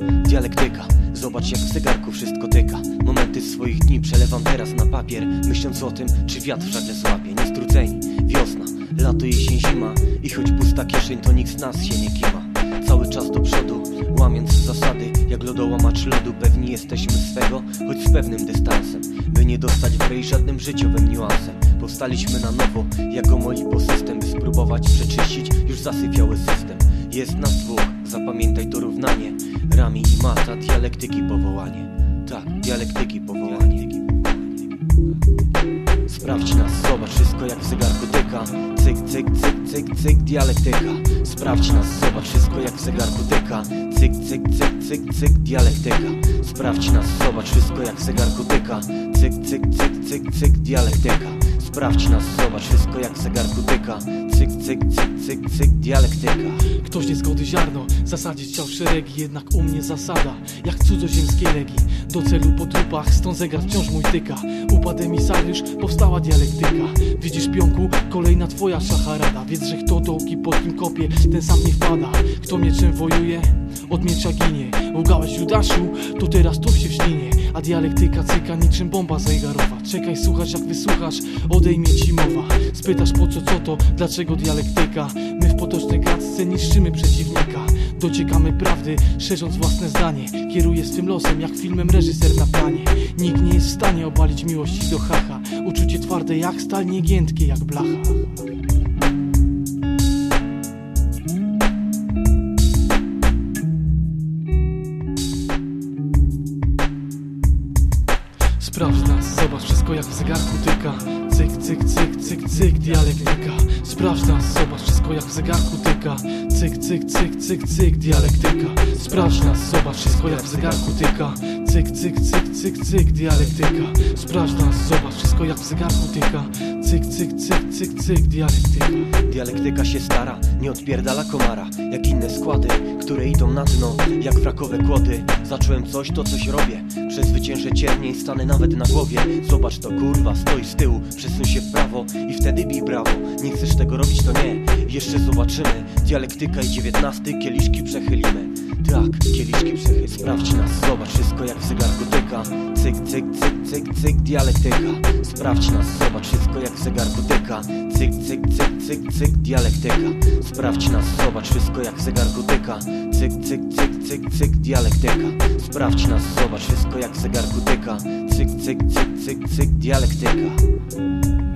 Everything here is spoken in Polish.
Dialektyka, zobacz jak w zegarku wszystko tyka. Momenty swoich dni przelewam teraz na papier Myśląc o tym, czy wiatr żagle złapie. Niestrudzeni, wiosna, lato, jesień, zima. I choć pusta kieszeń, to nikt z nas się nie kima Cały czas do przodu, łamiąc zasady. Jak lodołamacz lodu, pewni jesteśmy swego Choć z pewnym dystansem. By nie dostać w rej żadnym życiowym niuansem. Powstaliśmy na nowo, jako molipo system By spróbować przeczyścić już zasypiały system. Jest nas dwóch, zapamiętaj to równanie. Rami i mata, dialektyki powołanie. Tak, dialektyki powołanie. Sprawdź nas, zobacz wszystko jak w zegarku tyka. Cyk, cyk, cyk, cyk, cyk, dialektyka. Sprawdź nas, zobacz wszystko jak w zegarku tyka. Cyk, cyk, cyk, cyk, cyk, dialektyka. Sprawdź nas, zobacz wszystko jak w zegarku tyka. Cyk, cyk, cyk, cyk, cyk, dialektyka Sprawdź nas, zobacz wszystko jak zegarku tyka. Cyk, cyk, cyk, cyk, cyk, dialektyka. Ktoś niezgody ziarno zasadzić chciał szeregi Jednak u mnie zasada, jak cudzoziemskiej legii Do celu po trupach, stąd zegar wciąż mój tyka. Upadł emisariusz, powstała dialektyka. Widzisz pionku, kolejna twoja szacharada Wiedz, że kto dołki pod kim kopie, ten sam nie wpada. Kto mieczem wojuje, od miecza ginie. Ługałeś Judaszu, to teraz to się w ślinie A dialektyka cyka niczym bomba zegarowa Czekaj, słuchasz jak wysłuchasz, odejmie ci mowa. Spytasz po co, co to, dlaczego dialektyka? My w potocznej gadce niszczymy przeciwnika. Dociekamy prawdy, szerząc własne zdanie. Kieruje swym losem jak filmem reżyser na planie. Nikt nie jest w stanie obalić miłości do hacha Uczucie twarde jak stal, niegiętkie jak blacha Sprawdź nas, zobacz wszystko jak w zegarku tyka. Cyk, cyk, cyk, cyk, cyk, dialektyka. Sprawdź nas, zobacz wszystko jak w zegarku tyka. Cyk, cyk, cyk, cyk, cyk, dialektyka. Sprawdź nas, zobacz wszystko jak w zegarku tyka. Cyk, cyk, cyk, cyk, cyk, dialektyka. Sprawdź nas, zobacz wszystko jak w zegarku tyka Cyk, cyk, cyk, cyk, cyk, dialektyka. Dialektyka się stara, nie odpierdala komara. Jak inne składy, które idą na dno Jak frakowe kłody. Zacząłem coś, to coś robię. Przezwyciężę ciernie i stanę nawet na głowie. Zobacz to kurwa, stoi z tyłu. Przesuń się w prawo i wtedy bij brawo. Nie chcesz tego robić, to nie. Jeszcze zobaczymy. Dialektyka i dziewiętnasty, kieliszki przechylimy. Tak, kieliszki przechyl Sprawdź nas, zobacz wszystko jak w zegarku tyka. Cyk, cyk, cyk, cyk, cyk, dialektyka. Sprawdź nas, zobacz wszystko jak w zegarku tyka Cyk, cyk, cyk, cyk, cyk, dialektyka. Sprawdź nas, zobacz wszystko jak w zegarku Cyk, cyk, cyk, cyk, cyk, dialektyka. Sprawdź nas, zobacz wszystko jak w zegarku Cyk, cyk, cyk, cyk, cyk, dialektyka